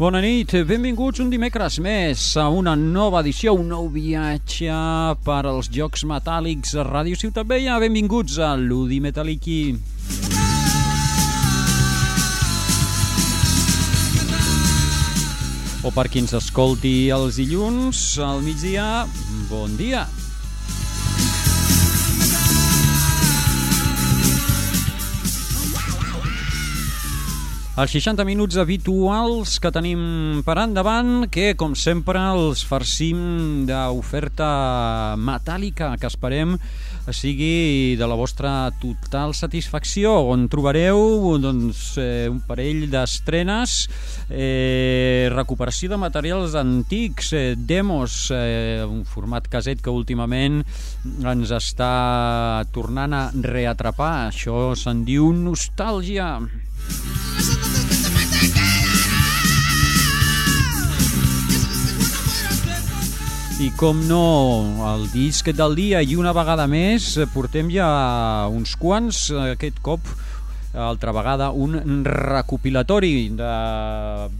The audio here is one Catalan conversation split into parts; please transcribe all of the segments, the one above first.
Bona nit, benvinguts un dimecres més a una nova edició, un nou viatge per als Jocs Metàl·lics a Ràdio Ciutat Vella. Benvinguts a l'Udi Metalliqui. O per qui ens escolti els dilluns al migdia, bon dia. Els 60 minuts habituals que tenim per endavant, que, com sempre, els farcim d'oferta metàl·lica que esperem sigui de la vostra total satisfacció, on trobareu doncs, eh, un parell d'estrenes, eh, recuperació de materials antics, eh, demos, eh, un format caset que últimament ens està tornant a reatrapar. Això se'n diu nostàlgia. I com no, el disc del dia i una vegada més portem ja uns quants, aquest cop altra vegada un recopilatori de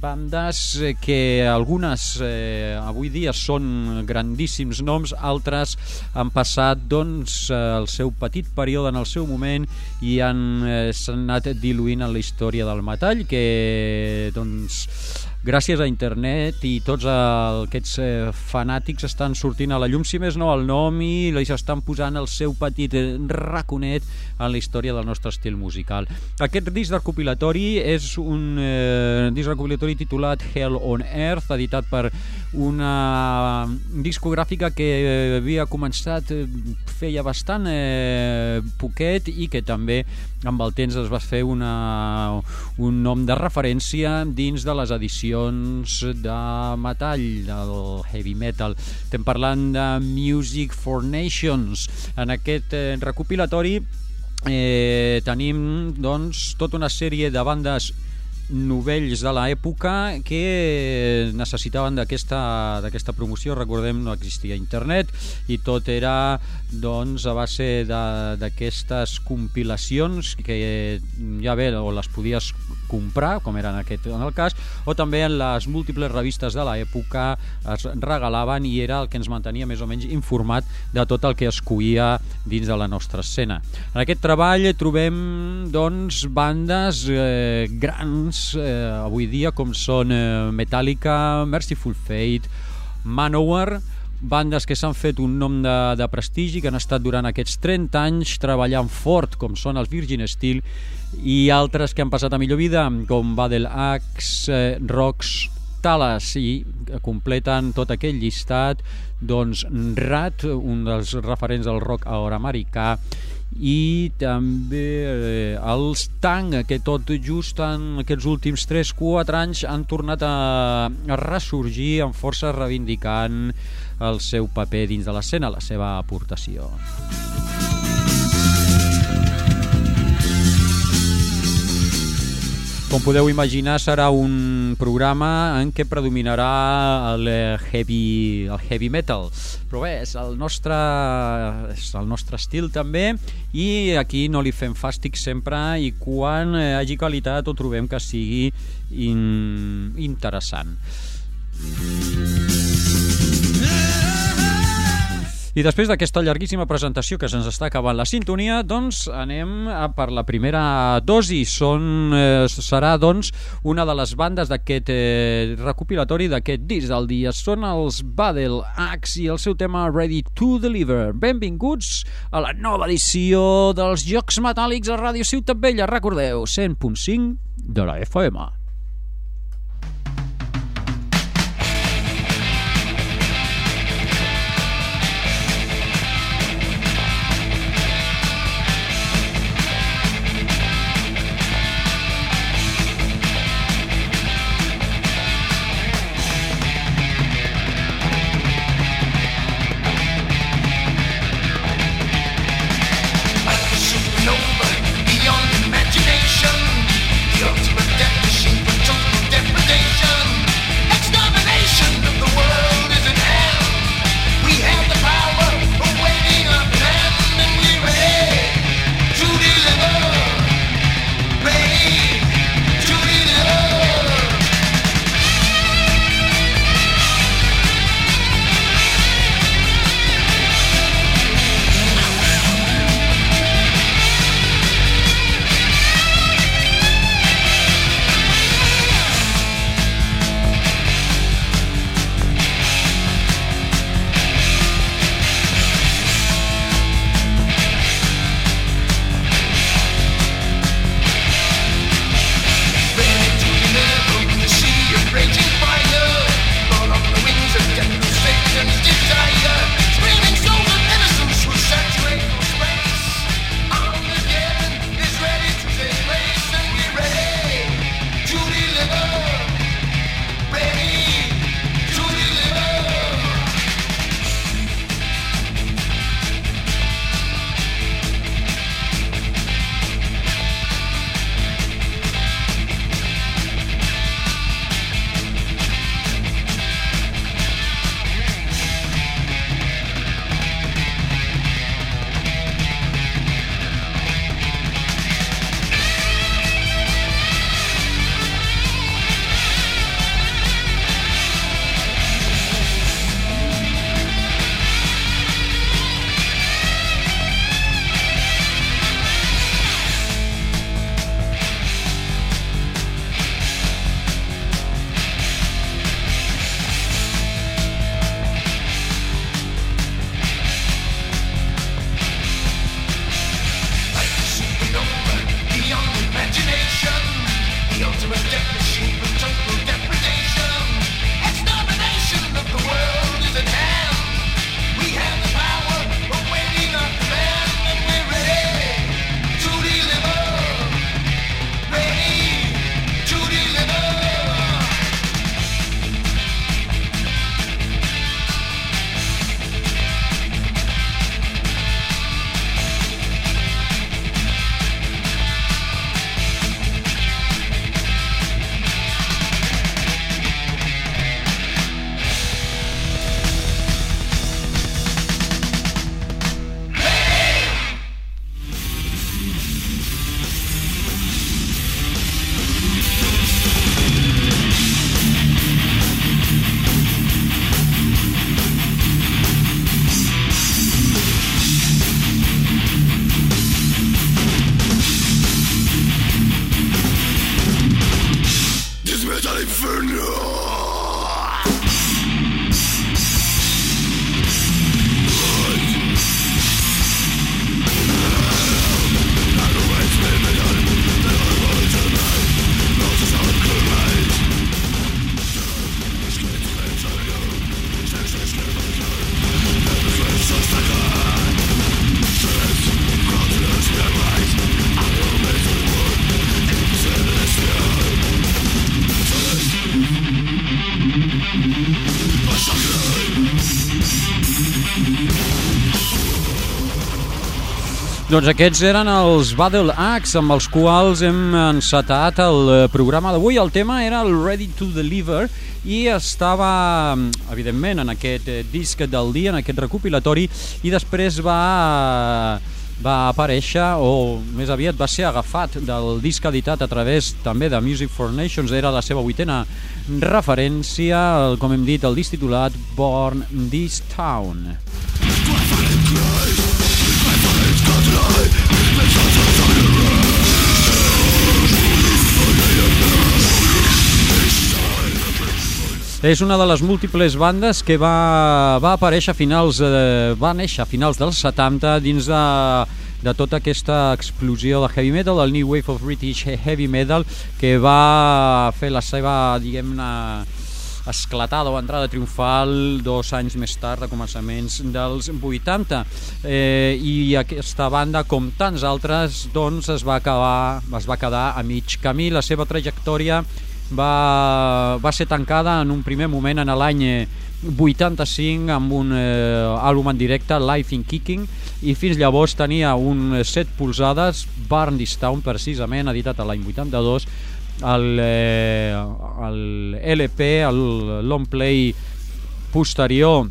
bandes que algunes eh, avui dia són grandíssims noms, altres han passat doncs el seu petit període en el seu moment i han eh, s'han anat diluint en la història del metall que doncs gràcies a internet i tots aquests eh, fanàtics estan sortint a la llum, si més no, el nom i li estan posant el seu petit raconet en la història del nostre estil musical. Aquest disc recopilatori és un eh, disc recopilatori titulat Hell on Earth, editat per una discogràfica que havia començat feia bastant eh, poquet i que també amb el temps es va fer una, un nom de referència dins de les edicions de metall, del heavy metal. Estem parlant de Music for Nations. En aquest eh, recopilatori eh, tenim doncs, tota una sèrie de bandes novells de l'època que necessitaven d'aquesta promoció, recordem no existia internet i tot era doncs a base d'aquestes compilacions que ja bé o les podies comprar, com era en, aquest, en el cas, o també en les múltiples revistes de l'època es regalaven i era el que ens mantenia més o menys informat de tot el que es cuia dins de la nostra escena. En aquest treball trobem doncs bandes eh, grans eh, avui dia com són eh, Metallica, Merciful Fate, Manowar, bandes que s'han fet un nom de, de prestigi, que han estat durant aquests 30 anys treballant fort, com són els Virgin Steel, i altres que han passat a millor vida, com Battle Axe, eh, Rocks, Talas, i completen tot aquell llistat doncs Rat, un dels referents del rock americà, i també eh, els Tang, que tot just en aquests últims 3-4 anys han tornat a, a ressorgir amb força reivindicant el seu paper dins de l'escena, la seva aportació. Com podeu imaginar, serà un programa en què predominarà el heavy, el heavy metal. Però bé, és el nostre, és el nostre estil també i aquí no li fem fàstic sempre i quan hagi qualitat ho trobem que sigui in, interessant. I després d'aquesta llarguíssima presentació que se'ns està acabant la sintonia, doncs anem a per la primera dosi. Són, eh, serà doncs una de les bandes d'aquest eh, recopilatori d'aquest disc del dia. Són els Battle Axe i el seu tema Ready to Deliver. Benvinguts a la nova edició dels Jocs Metàl·lics a Ràdio Ciutat Vella. Recordeu, 100.5 de la FM. Doncs aquests eren els Battle Axe amb els quals hem encetat el eh, programa d'avui. El tema era el Ready to Deliver i estava, evidentment, en aquest eh, disc del dia, en aquest recopilatori, i després va va aparèixer, o més aviat va ser agafat del disc editat a través també de Music for Nations, era la seva vuitena referència, com hem dit, el disc titulat Born This Town. És una de les múltiples bandes que va, va aparèixer a finals, eh, va néixer a finals dels 70 dins de, de tota aquesta explosió de heavy metal, el New Wave of British Heavy Metal, que va fer la seva, diguem-ne, esclatada o entrada triomfal dos anys més tard, a començaments dels 80. Eh, I aquesta banda, com tants altres, doncs es va, acabar, es va quedar a mig camí. La seva trajectòria va, va ser tancada en un primer moment en l'any 85 amb un eh, àlbum en directe, Life in Kicking, i fins llavors tenia un 7 polzades, Barn Town, precisament, editat a l'any 82, el, eh, el LP, el long play posterior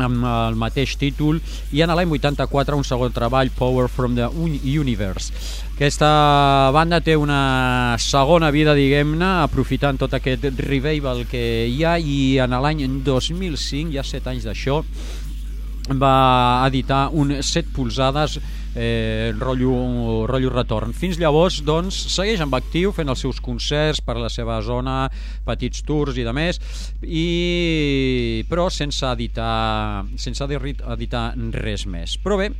amb el mateix títol i en l'any 84 un segon treball Power from the Universe. Aquesta banda té una segona vida diguem-ne aprofitant tot aquest revival que hi ha i en l'any 2005 ja 7 anys d'això va editar un 7 polzades eh, rotllo, rotllo retorn. Fins llavors, doncs, segueix amb actiu fent els seus concerts per la seva zona, petits tours i de més, i... però sense editar, sense editar res més. Però bé,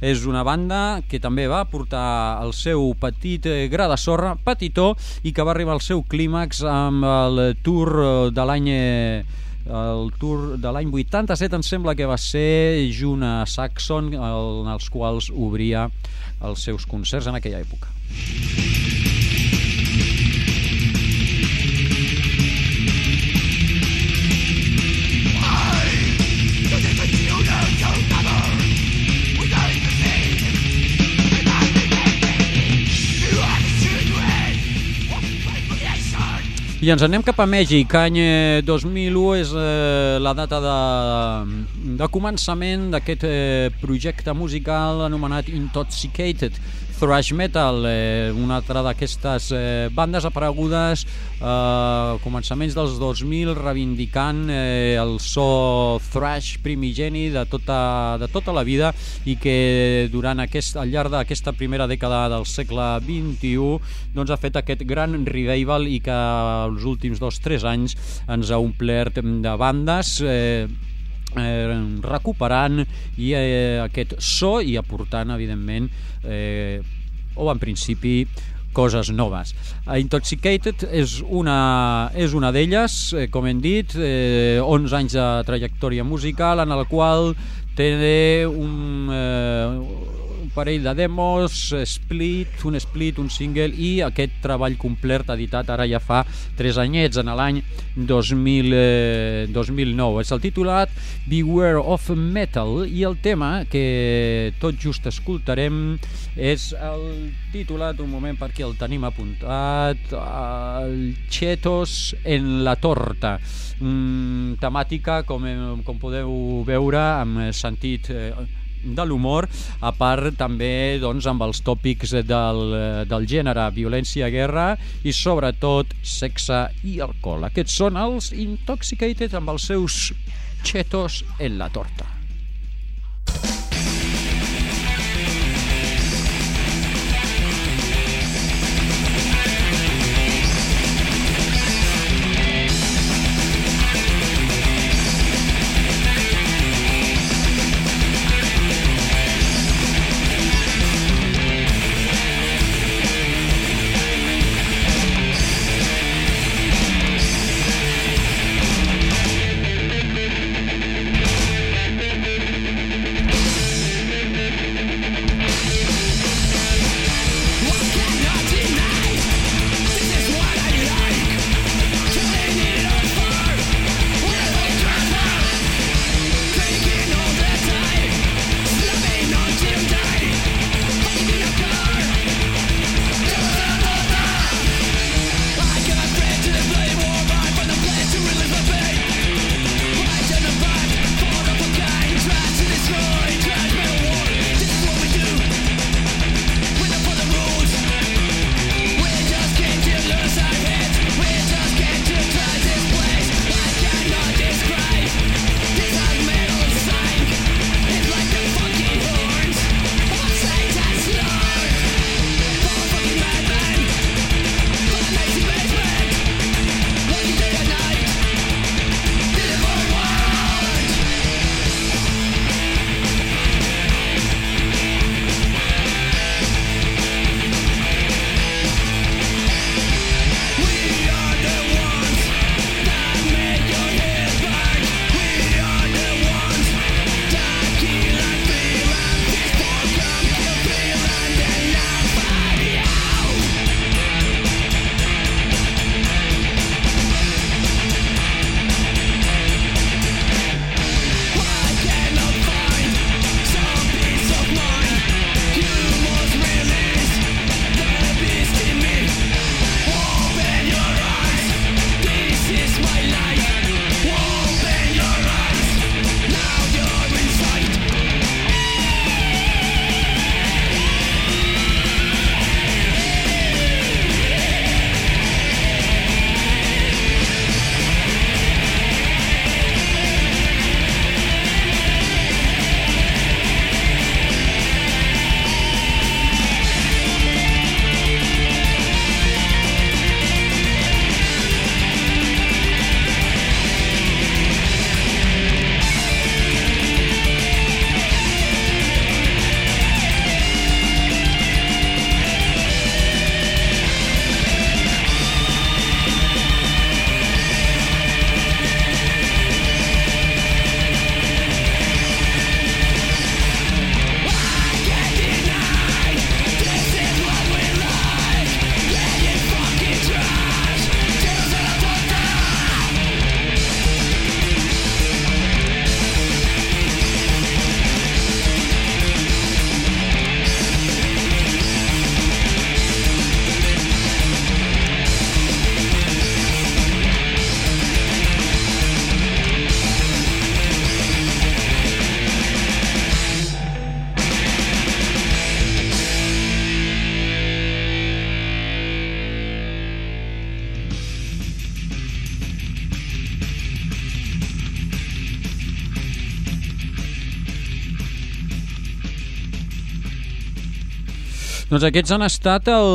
és una banda que també va portar el seu petit eh, gra de sorra, petitó, i que va arribar al seu clímax amb el tour de l'any el tour de l'any 87 em sembla que va ser junt a Saxon en els quals obria els seus concerts en aquella època. I ens anem cap a Mèxic. Any 2001 eh, és eh, la data de, de començament d'aquest eh, projecte musical anomenat Intoxicated thrash metal, eh, una altra d'aquestes eh, bandes aparegudes eh, començaments dels 2000 reivindicant eh, el so thrash primigeni de tota, de tota la vida i que durant aquest, al llarg d'aquesta primera dècada del segle XXI doncs, ha fet aquest gran revival i que els últims dos o tres anys ens ha omplert de bandes eh, eh, recuperant i eh, aquest so i aportant evidentment eh, o en principi coses noves. Intoxicated és una, és una d'elles, eh, com hem dit, eh, 11 anys de trajectòria musical en el qual té un, eh, parell de demos, split, un split, un single i aquest treball complet editat ara ja fa 3 anyets, en l'any 2000, eh, 2009. És el titulat Beware of Metal i el tema que tot just escoltarem és el titulat, un moment perquè el tenim apuntat, el Chetos en la torta mm, temàtica, com, com podeu veure, amb sentit eh, de l'humor, a part també doncs, amb els tòpics del, del gènere, violència, guerra i sobretot sexe i alcohol. Aquests són els Intoxicated amb els seus chetos en la torta. Doncs aquests han estat el,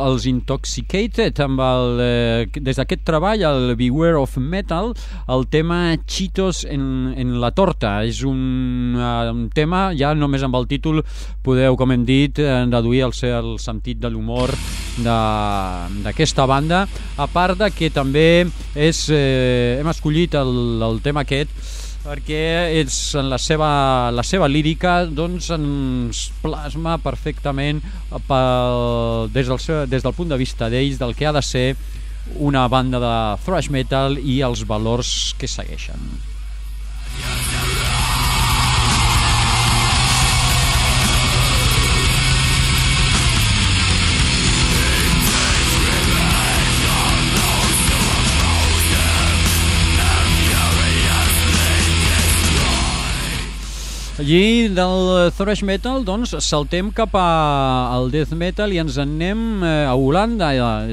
els Intoxicated amb el, eh, des d'aquest treball, el Beware of Metal, el tema Cheetos en, en la torta. És un, uh, un tema, ja només amb el títol podeu, com hem dit, deduir el, el sentit de l'humor d'aquesta banda, a part de que també és, eh, hem escollit el, el tema aquest perquè és en la seva, la seva lírica doncs ens plasma perfectament pel, des, del seu, des del punt de vista d'ells del que ha de ser una banda de thrash metal i els valors que segueixen. Yeah, Allí del thrash metal doncs saltem cap a, al death metal i ens anem eh, a Holanda.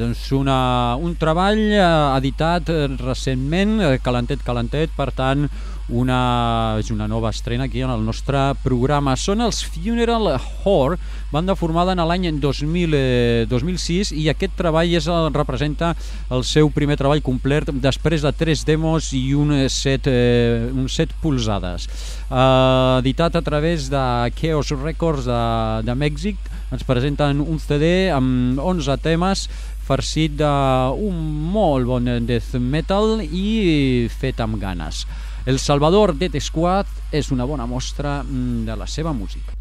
És una, un treball eh, editat recentment eh, calentet calentet. Per tant una, és una nova estrena aquí en el nostre programa. Són els Funeral Whore, banda formada en l'any 2000, eh, 2006 i aquest treball és representa el seu primer treball complet després de tres demos i un set, eh, un set polsades. Eh, editat a través de Chaos Records de, de Mèxic, ens presenten un CD amb 11 temes farcit d'un molt bon death metal i fet amb ganes. El Salvador Dead Squad és una bona mostra mm, de la seva música.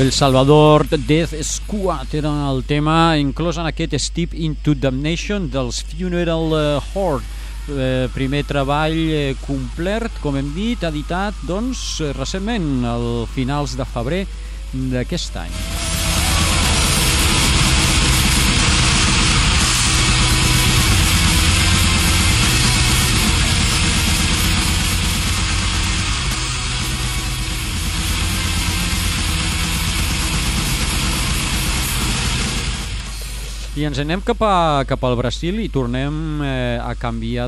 El Salvador Death Squad era el tema inclòs en aquest Step into Damnation dels Funeral eh, Horde eh, primer treball eh, complet, com hem dit, editat doncs, recentment, al finals de febrer d'aquest any. I ens anem cap, a, cap al Brasil i tornem eh, a canviar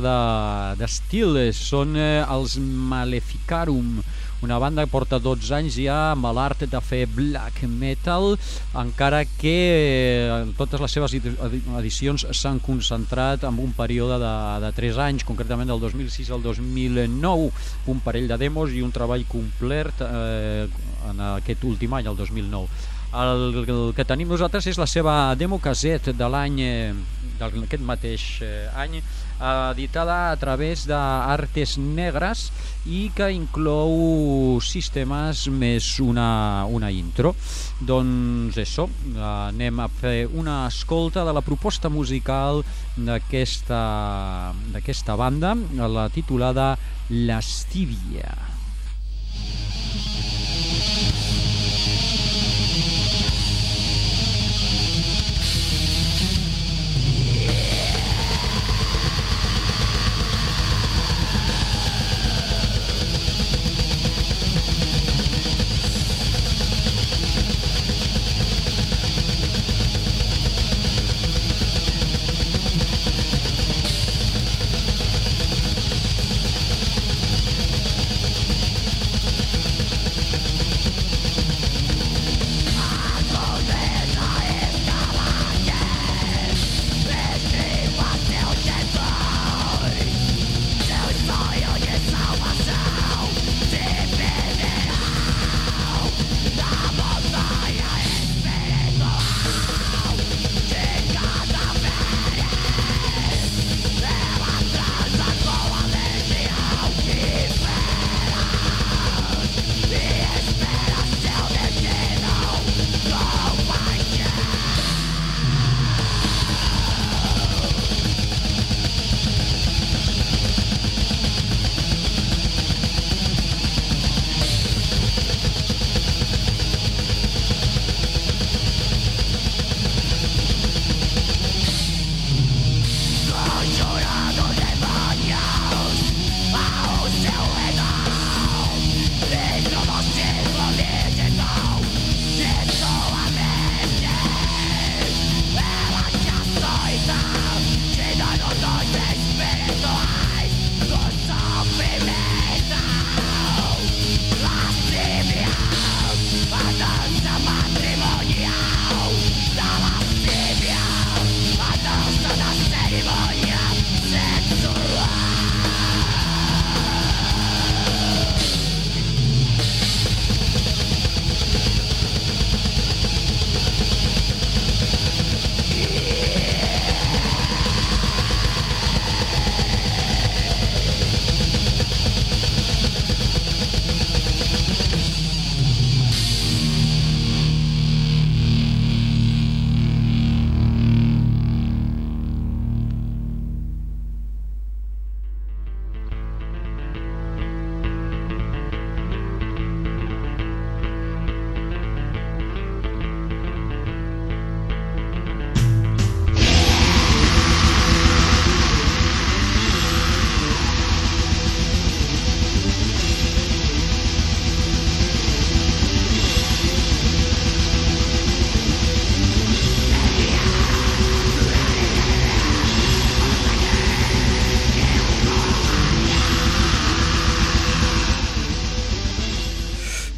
d'estil. De, Són eh, els Maleficarum, una banda que porta 12 anys ja amb l'art de fer black metal, encara que eh, totes les seves edicions s'han concentrat en un període de, de 3 anys, concretament del 2006 al 2009, un parell de demos i un treball complet eh, en aquest últim any, el 2009. El, el que tenim nosaltres és la seva demo caset de l'any eh, d'aquest mateix eh, any editada a través d'Artes Negres i que inclou sistemes més una, una intro. Doncs això, anem a fer una escolta de la proposta musical d'aquesta banda, la titulada Lastivia.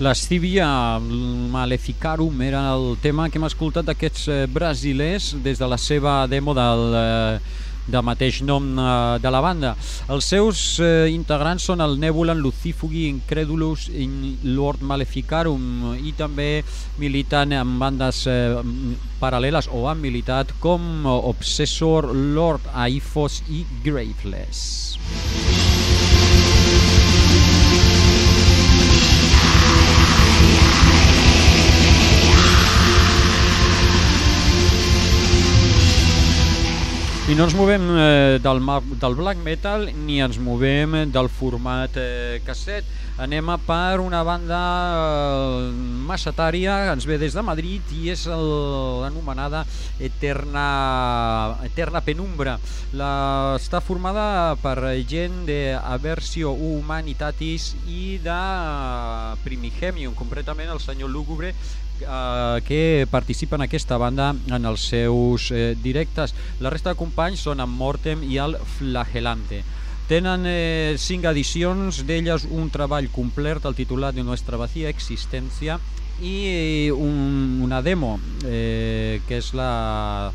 Lascivia Maleficarum era el tema que hem escoltat d'aquests eh, brasilers des de la seva demo del, eh, de mateix nom eh, de la banda. Els seus eh, integrants són el Nebulan, Lucifugi, Incredulus, in Lord Maleficarum i també militant en bandes eh, paral·leles o han militat com Obsessor, Lord Aifos i Graveless. I no ens movem eh, del, del black metal ni ens movem del format eh, casset. Anem a per una banda eh, massatària ens ve des de Madrid i és l'anomenada Eterna, Eterna Penumbra. La, està formada per gent d'Aversio Humanitatis i de Primigemium, concretament el senyor Lúgubre, eh, que participen en aquesta banda en els seus eh, directes. La resta de companys són en Mortem i el Flagelante. Tenen eh, cinc edicions, d'elles un treball complet, el titulat de Nuestra vacía existència, i un, una demo, eh, que és la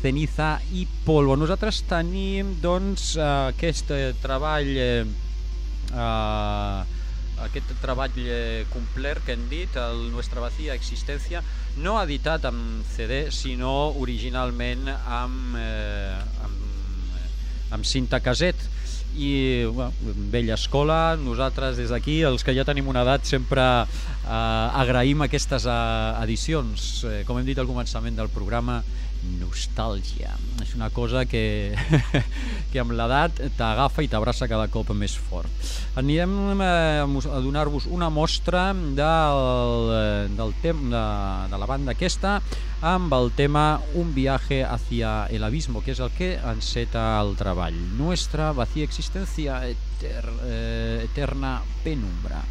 Ceniza i Polvo. Nosaltres tenim doncs, aquest eh, treball eh, eh, aquest treball eh, complet que hem dit, el Nuestra Vacía Existència, no editat amb CD, sinó originalment amb, eh, amb, amb cinta caset i bueno, vella escola, nosaltres des d'aquí, els que ja tenim una edat, sempre eh, agraïm aquestes eh, edicions. Eh, com hem dit al començament del programa, nostàlgia. És una cosa que, que amb l'edat t'agafa i t'abraça cada cop més fort. Anirem eh, a donar-vos una mostra del, del tem, de, de la banda aquesta amb el tema Un viaje hacia el abismo, que és el que enceta el treball. Nuestra vacía existencia eter, eh, eterna penumbra.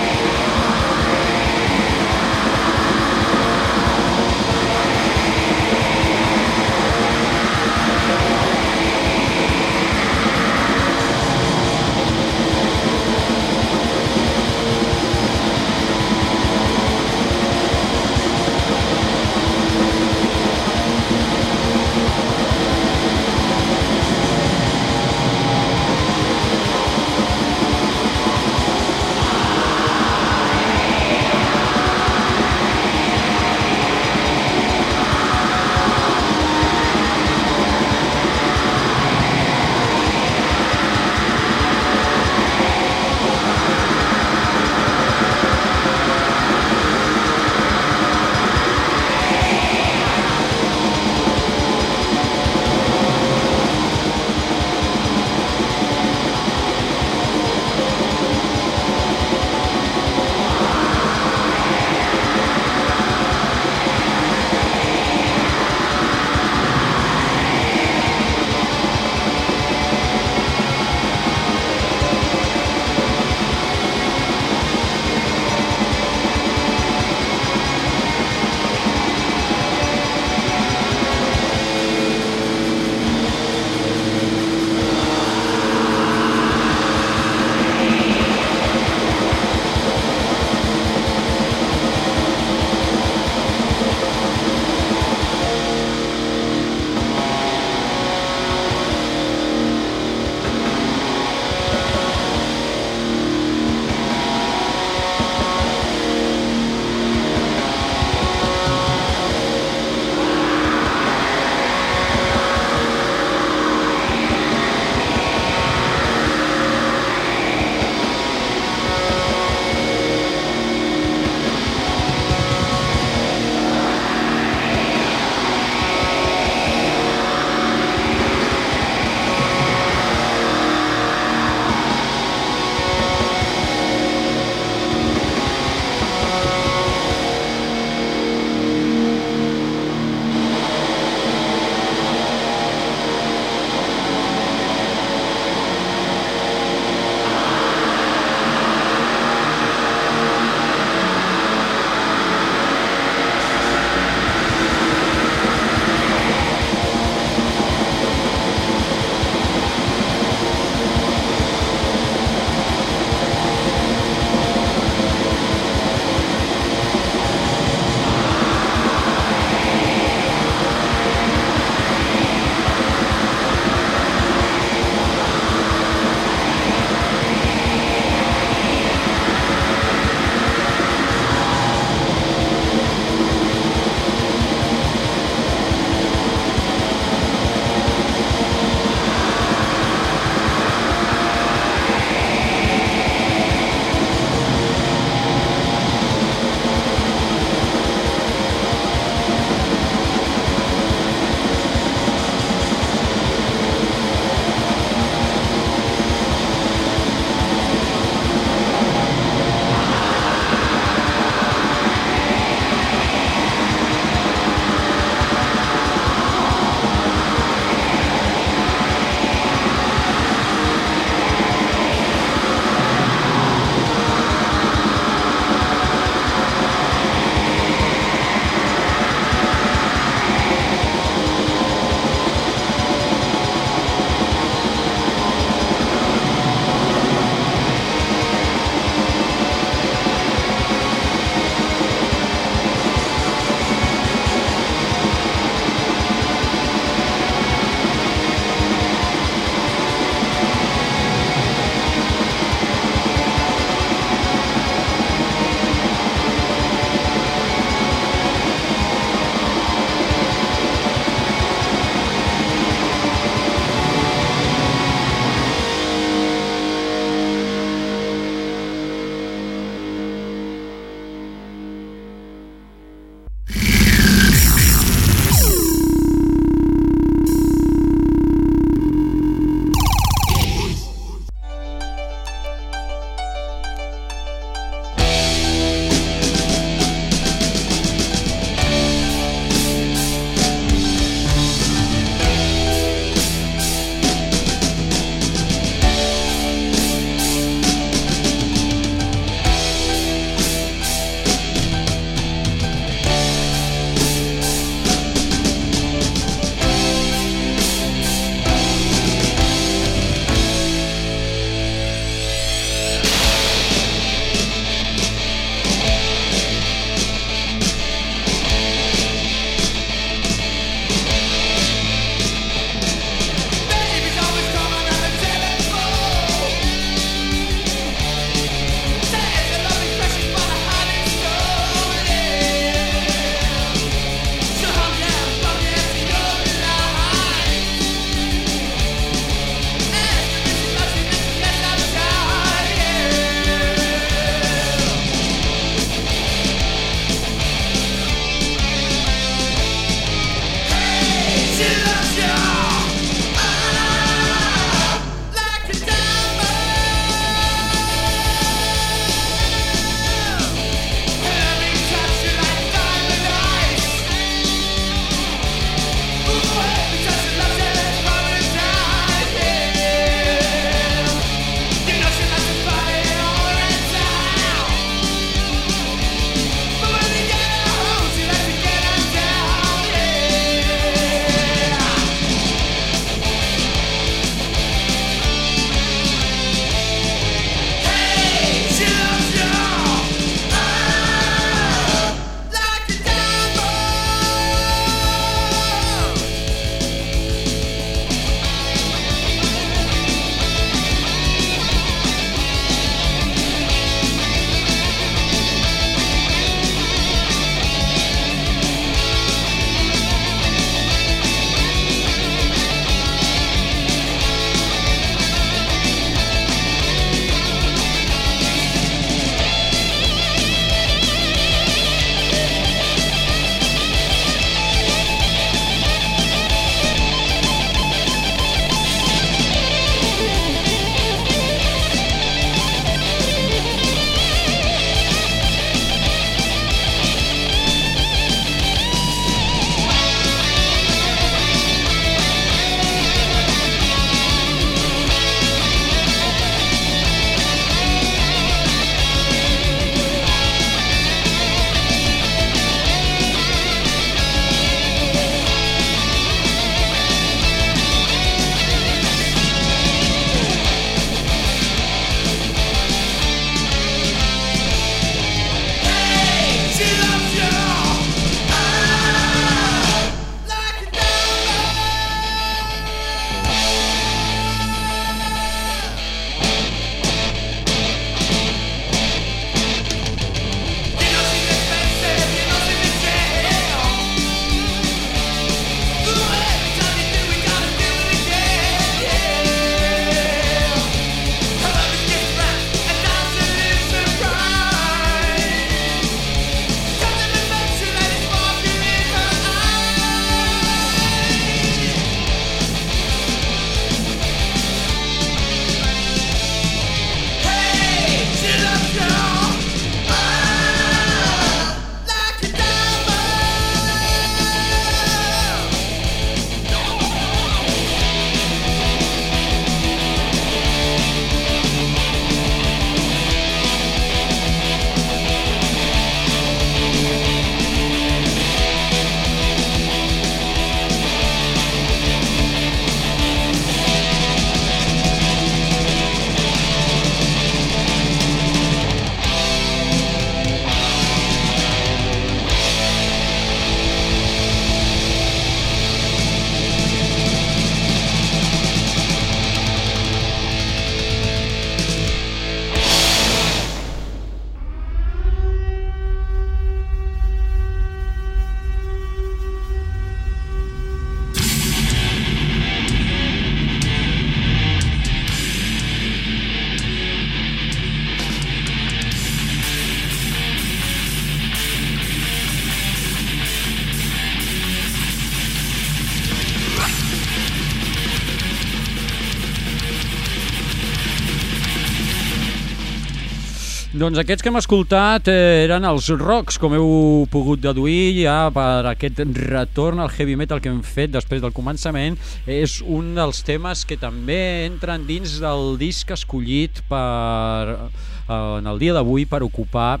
Doncs aquests que hem escoltat eh, eren els rocks, com heu pogut deduir ja per aquest retorn al heavy metal que hem fet després del començament. És un dels temes que també entren dins del disc escollit per, eh, en el dia d'avui per ocupar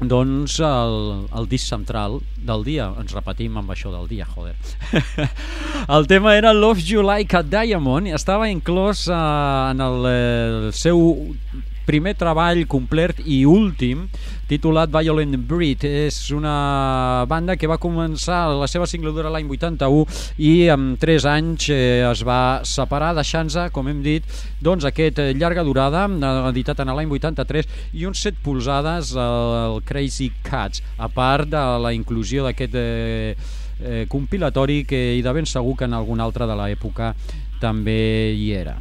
doncs el, el disc central del dia, ens repetim amb això del dia, joder. el tema era Love You Like a Diamond i estava inclòs eh, en el, el eh, seu primer treball complet i últim titulat Violent Breed. És una banda que va començar la seva singladura l'any 81 i amb 3 anys eh, es va separar deixant-se, com hem dit, doncs aquest eh, llarga durada, editat en l'any 83 i uns 7 polzades el Crazy Cats, a part de la inclusió d'aquest eh, compilatori que hi de ben segur que en alguna altra de l'època també hi era.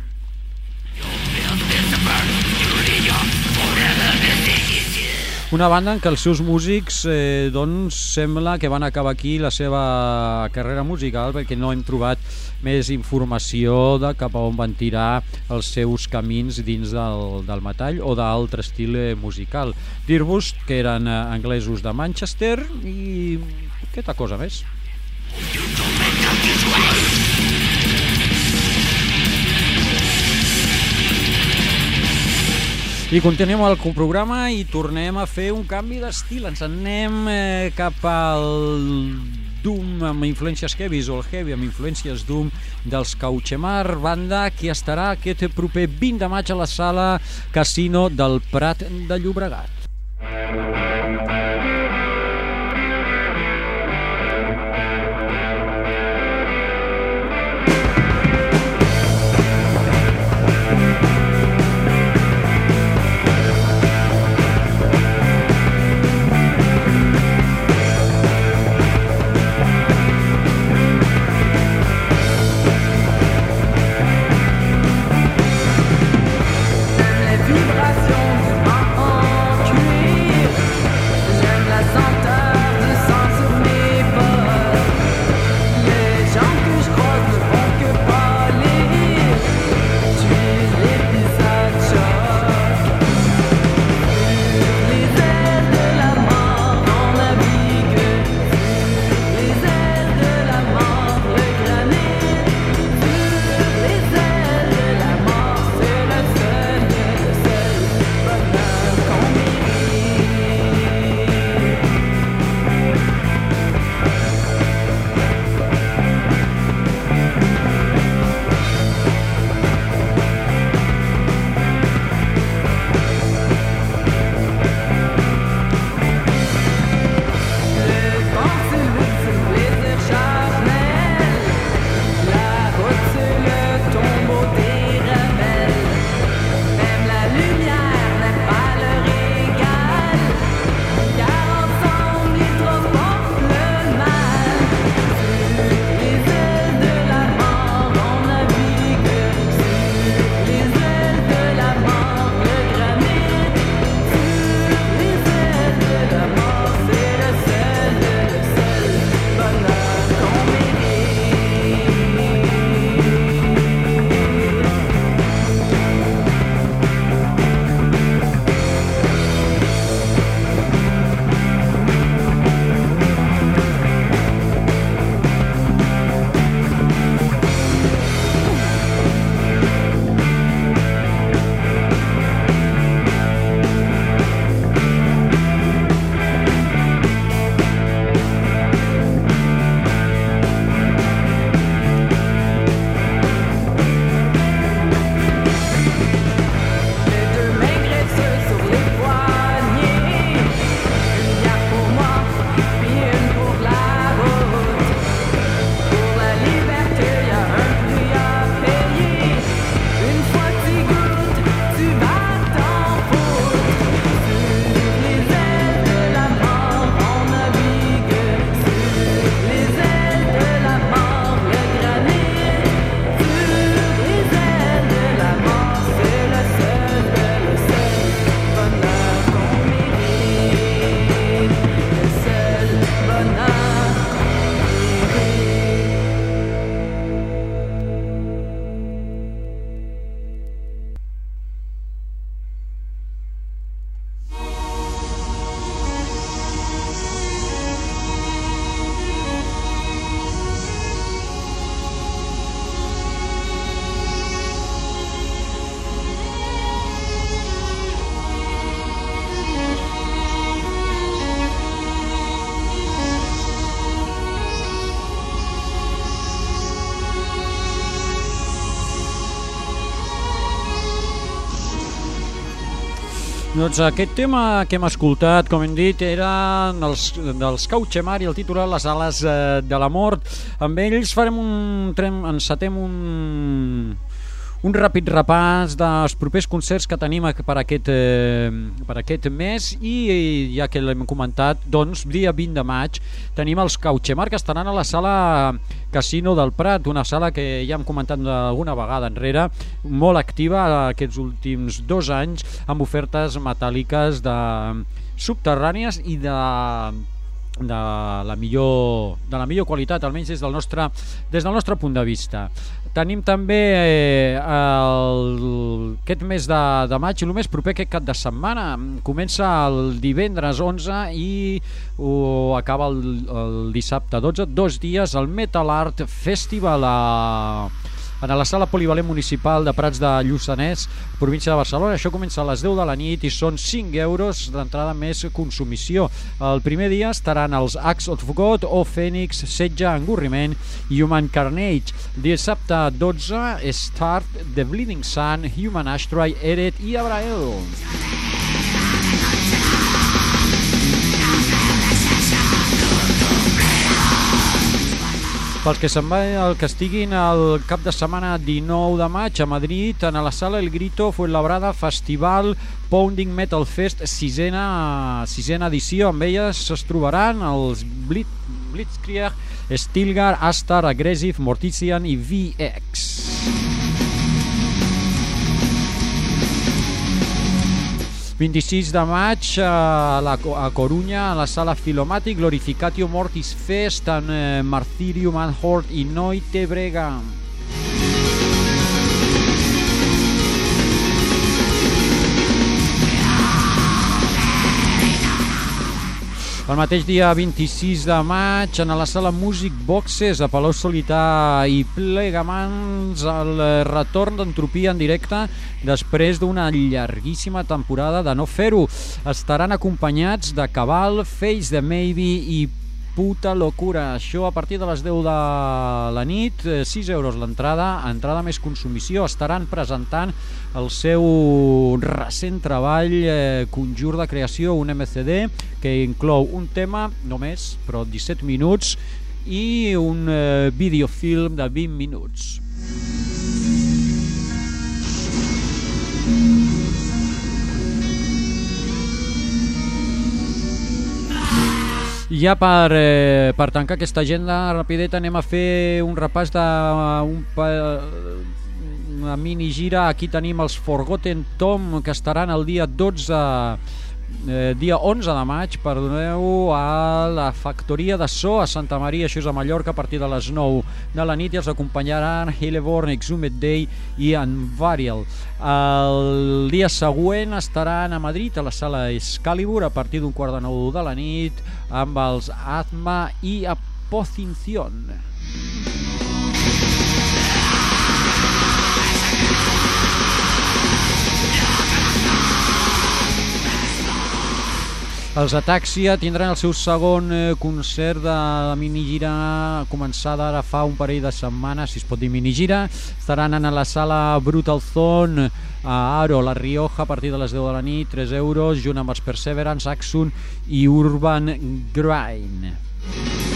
Una banda en què els seus músics eh, doncs sembla que van acabar aquí la seva carrera musical perquè no hem trobat més informació de cap a on van tirar els seus camins dins del, del metall o d'altre estil eh, musical. Dir-vos que eren eh, anglesos de Manchester i aquesta cosa més. I continuem el programa i tornem a fer un canvi d'estil. Ens anem eh, cap al Doom amb influències heavies o el heavy amb influències Doom dels Cauchemar, banda que estarà aquest proper 20 de maig a la sala Casino del Prat de Llobregat. Doncs aquest tema que hem escoltat, com hem dit, era dels, dels Cauchemar i el titular Les ales eh, de la mort. Amb ells farem un... encetem un un ràpid repàs dels propers concerts que tenim per aquest, eh, per aquest mes i ja que l'hem comentat, doncs dia 20 de maig tenim els Cauchemar que estaran a la sala Casino del Prat, una sala que ja hem comentat alguna vegada enrere, molt activa aquests últims dos anys amb ofertes metàl·liques de subterrànies i de de la millor, de la millor qualitat, almenys des del nostre, des del nostre punt de vista. Tenim també eh, el, aquest mes de, de maig, el més proper aquest cap de setmana. Comença el divendres 11 i o acaba el, el dissabte 12, dos dies, el Metal Art Festival a en la sala polivalent municipal de Prats de Lluçanès, província de Barcelona. Això comença a les 10 de la nit i són 5 euros d'entrada més consumició. El primer dia estaran els Acts of God o Phoenix, Setge, Engurriment i Human Carnage. Dissabte 12, Start, The Bleeding Sun, Human Astray, Eret i Abrael. Pels que se'n va el que estiguin el cap de setmana 19 de maig a Madrid, en la sala El Grito Fuenlabrada Festival Pounding Metal Fest, sisena, sisena edició. Amb elles es trobaran els Blitz, Blitzkrieg, Stilgar, Astar, Aggressive, Mortician i VX. 26 de maig a, la, a Corunya, a la sala Filomàtic, Glorificatio Mortis Fest, en eh, Martirium Anhort i Noite Brega. El mateix dia 26 de maig, en la sala Music Boxes a Palau Solità i Plegamans, el retorn d'Entropia en directe després d'una llarguíssima temporada de no fer-ho. Estaran acompanyats de Cabal, Face the Maybe i puta locura. Això a partir de les 10 de la nit, 6 eh, euros l'entrada, entrada més consumició. Estaran presentant el seu recent treball eh, conjur de creació, un MCD, que inclou un tema només, però 17 minuts, i un eh, videofilm de 20 minuts. Ja per, eh, per tancar aquesta agenda rapideta anem a fer un repàs de un, una mini gira. Aquí tenim els Forgotten Tom que estaran el dia 12 eh, dia 11 de maig, perdoneu, a la Factoria de So a Santa Maria, això és a Mallorca, a partir de les 9 de la nit i els acompanyaran Hilleborn, Exhumed Day i Unvarial. El dia següent estaran a Madrid, a la sala Excalibur, a partir d'un quart de nou de la nit, amb els Atma i Apocinción. Els Ataxia tindran el seu segon eh, concert de minigira començada ara fa un parell de setmanes, si es pot dir minigira. Estaran en la sala Brutal Zone a Aro, La Rioja, a partir de les 10 de la nit, 3 euros, junt amb els Perseverance, Axun i Urban Grind.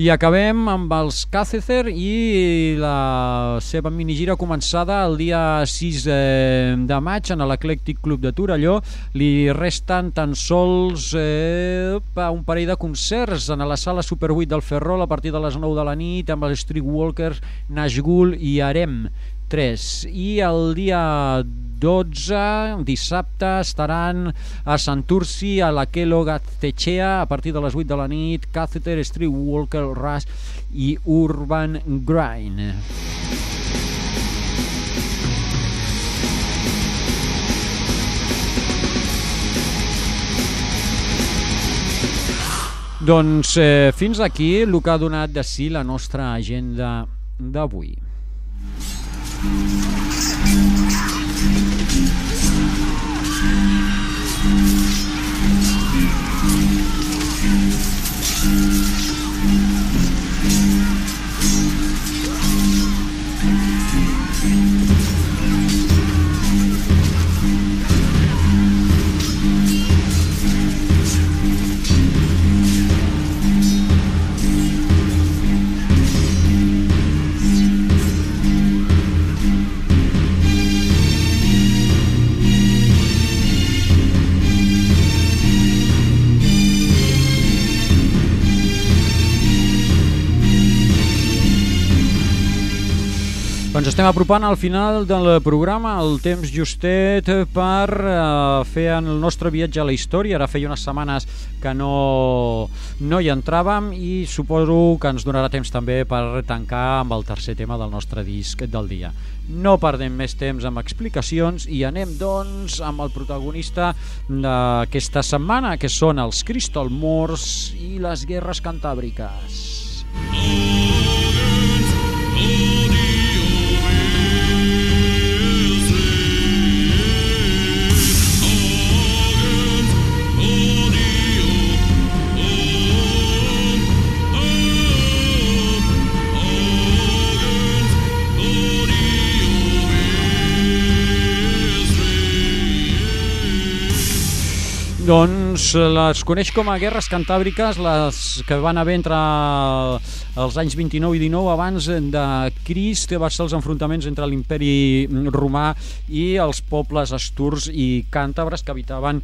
I acabem amb els Cácecer i la seva minigira començada el dia 6 eh, de maig en l'Eclectic Club de Torelló. Li resten tan sols eh, un parell de concerts en la sala Super 8 del Ferrol a partir de les 9 de la nit amb els Streetwalkers, Nashgul i Arem 3. I el dia 12, dissabte, estaran a Santurci, a la Kelo Gaztechea, a partir de les 8 de la nit, Catheter, Streetwalker, Rush i Urban Grind. Doncs eh, fins aquí el que ha donat de si la nostra agenda d'avui. Thank you. Ens estem apropant al final del programa, el temps justet per uh, fer el nostre viatge a la història. Ara feia unes setmanes que no, no hi entràvem i suposo que ens donarà temps també per tancar amb el tercer tema del nostre disc del dia. No perdem més temps amb explicacions i anem doncs amb el protagonista d'aquesta setmana, que són els Crystal Moors i les guerres cantàbriques. Organs, Doncs les coneix com a guerres cantàbriques, les que van haver entre els anys 29 i 19 abans de Crist, que va ser els enfrontaments entre l'imperi romà i els pobles asturs i càntabres que habitaven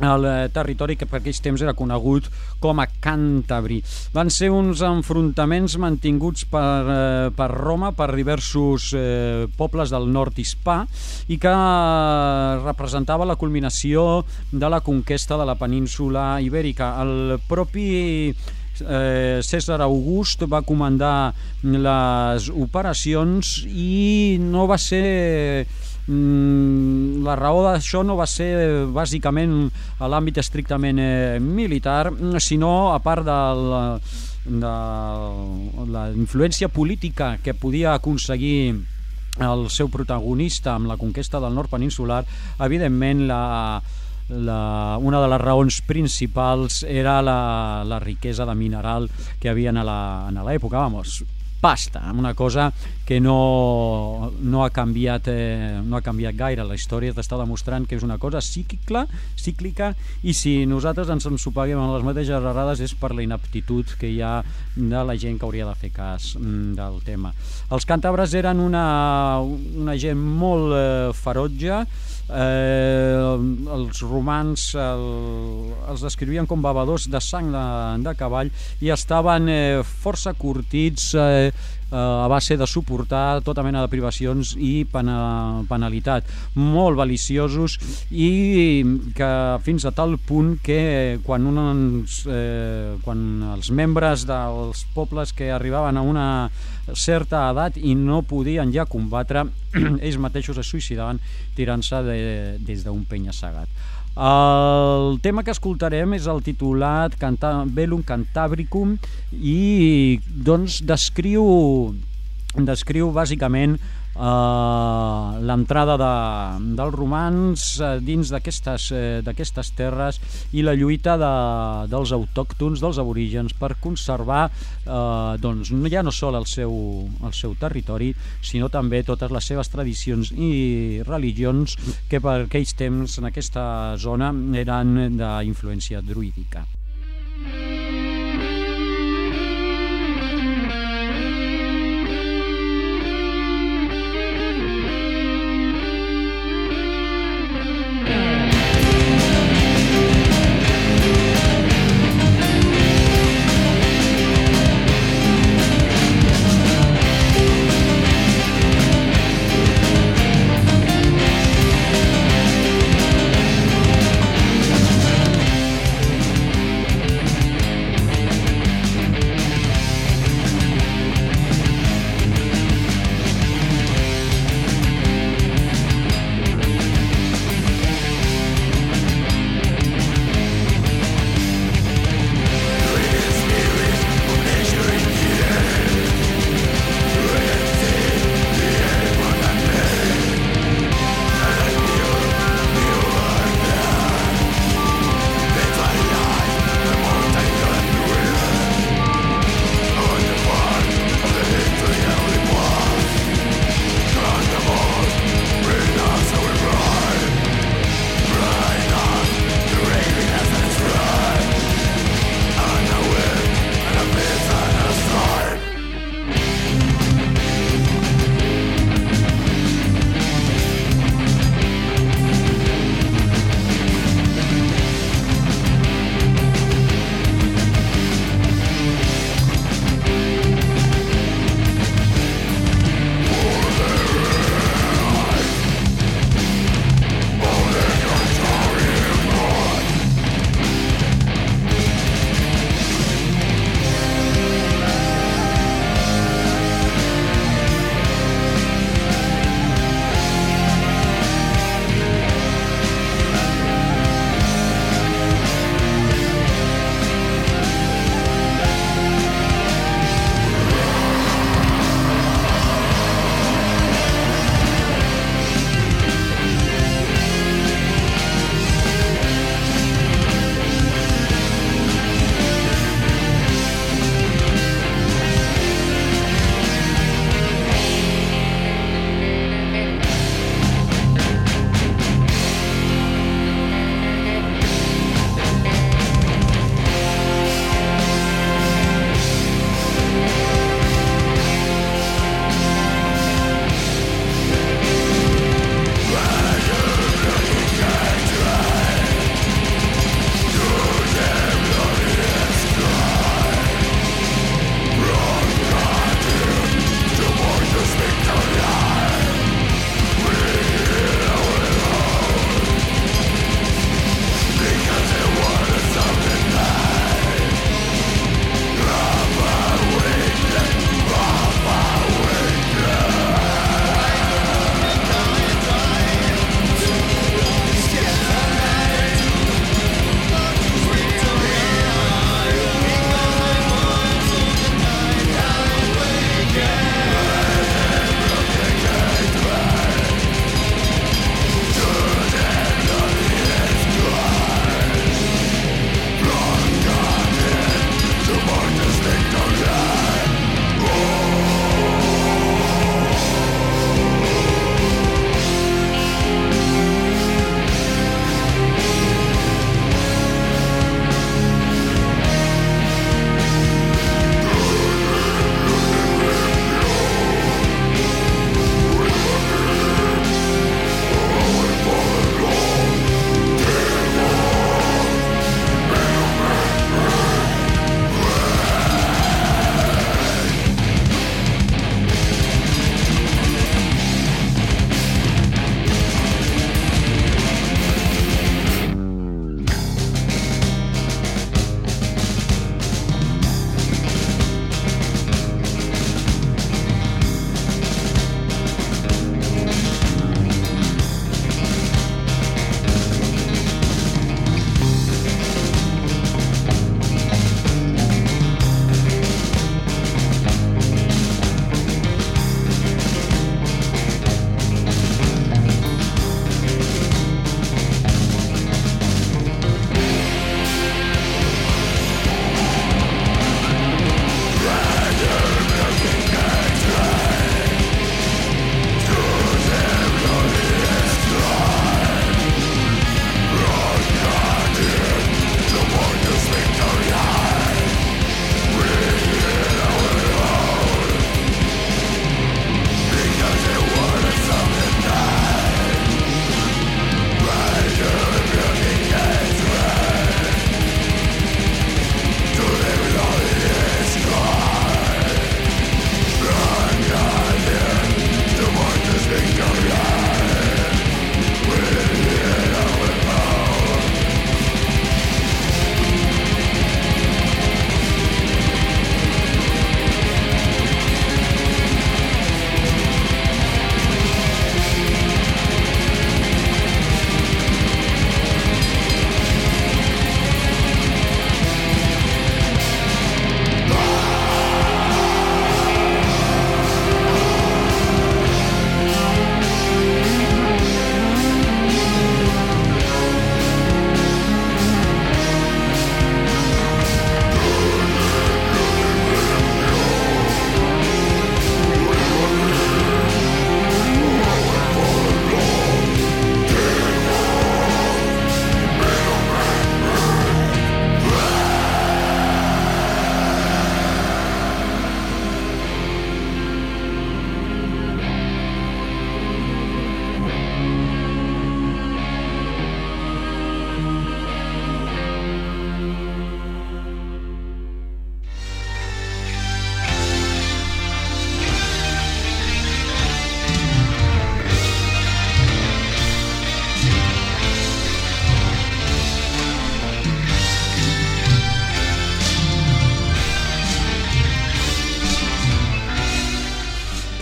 el eh, territori que per aquells temps era conegut com a Càntabri. Van ser uns enfrontaments mantinguts per, eh, per Roma, per diversos eh, pobles del nord hispà i que representava la culminació de la conquesta de la península ibèrica. El propi eh, César August va comandar les operacions i no va ser Mm, la raó d'això no va ser bàsicament a l'àmbit estrictament eh, militar, sinó a part de la, de la influència política que podia aconseguir el seu protagonista amb la conquesta del nord peninsular, evidentment la, la, una de les raons principals era la, la riquesa de mineral que havien a l'època, vamos, pasta, una cosa que no, no, ha canviat, eh, no ha canviat gaire. La història t'està demostrant que és una cosa cíclica, cíclica i si nosaltres ens ensopeguem en les mateixes errades és per la inaptitud que hi ha de la gent que hauria de fer cas mm, del tema. Els càntabres eren una, una gent molt eh, ferotge, eh, els romans el, els descrivien com bevedors de sang de, de cavall i estaven eh, força curtits eh, a base de suportar tota mena de privacions i pena, penalitat. Molt valiciosos i que fins a tal punt que quan, uns, eh, quan els membres dels pobles que arribaven a una certa edat i no podien ja combatre ells mateixos es suïcidaven tirant-se de, des d'un penya-segat el tema que escoltarem és el titulat Canta Velum Cantabricum i doncs descriu descriu bàsicament Uh, l'entrada de, dels romans uh, dins d'aquestes uh, terres i la lluita de, dels autòctons, dels aborígens per conservar uh, doncs, ja no sol el seu, el seu territori sinó també totes les seves tradicions i religions que per aquells temps en aquesta zona eren d'influència druídica.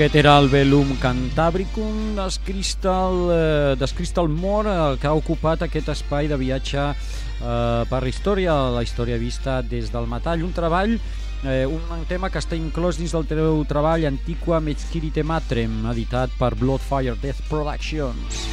Aquest era el Velum Cantabricum des Crystal, eh, Moore, el que ha ocupat aquest espai de viatge eh, per història, la història vista des del metall. Un treball, eh, un tema que està inclòs dins del teu treball Antiqua Mezquirite Matrem, editat per Bloodfire Death Productions.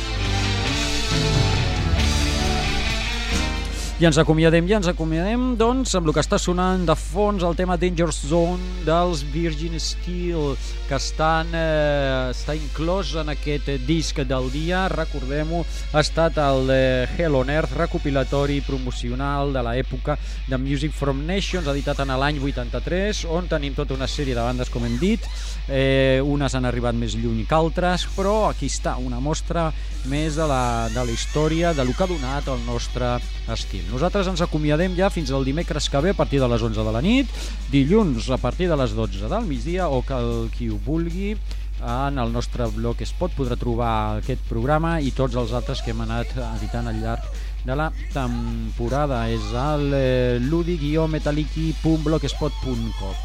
I ens acomiadem, ja ens acomiadem, doncs, amb el que està sonant de fons el tema Danger Zone dels Virgin Steel, que estan, eh, està inclòs en aquest disc del dia, recordem-ho, ha estat el eh, Hell on Earth, recopilatori promocional de l'època de Music from Nations, editat en l'any 83, on tenim tota una sèrie de bandes, com hem dit, eh, unes han arribat més lluny que altres, però aquí està, una mostra més de la, de la història, de lo que ha donat el nostre estil. Nosaltres ens acomiadem ja fins al dimecres que ve a partir de les 11 de la nit, dilluns a partir de les 12 del migdia o que el qui ho vulgui en el nostre blog Spot podrà trobar aquest programa i tots els altres que hem anat editant al llarg de la temporada. És el eh, ludi-metaliki.blogspot.com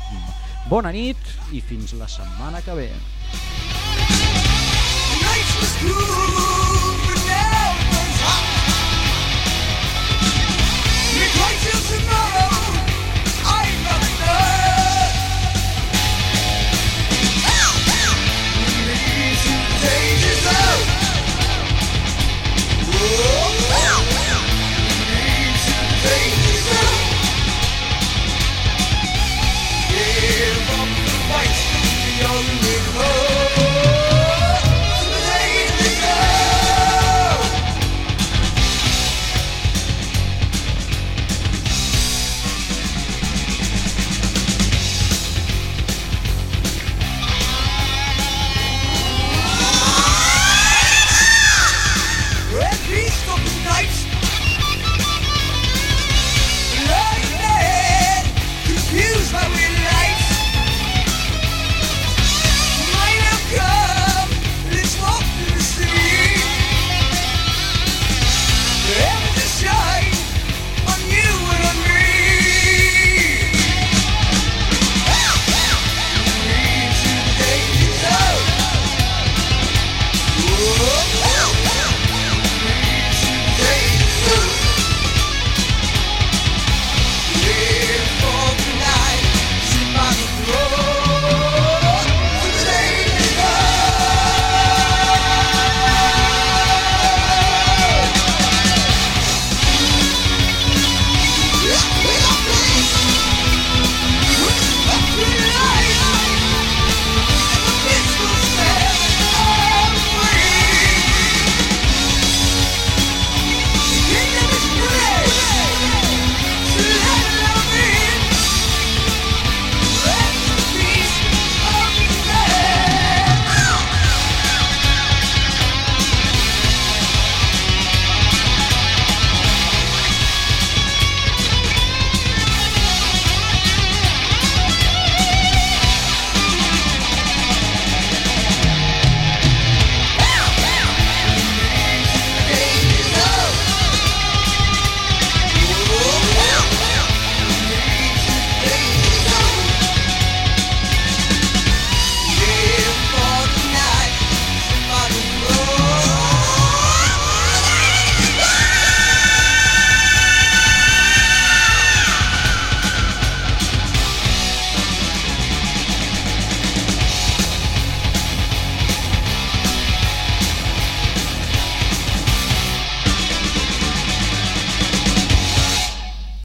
Bona nit i fins la setmana que ve. Night was tomorrow.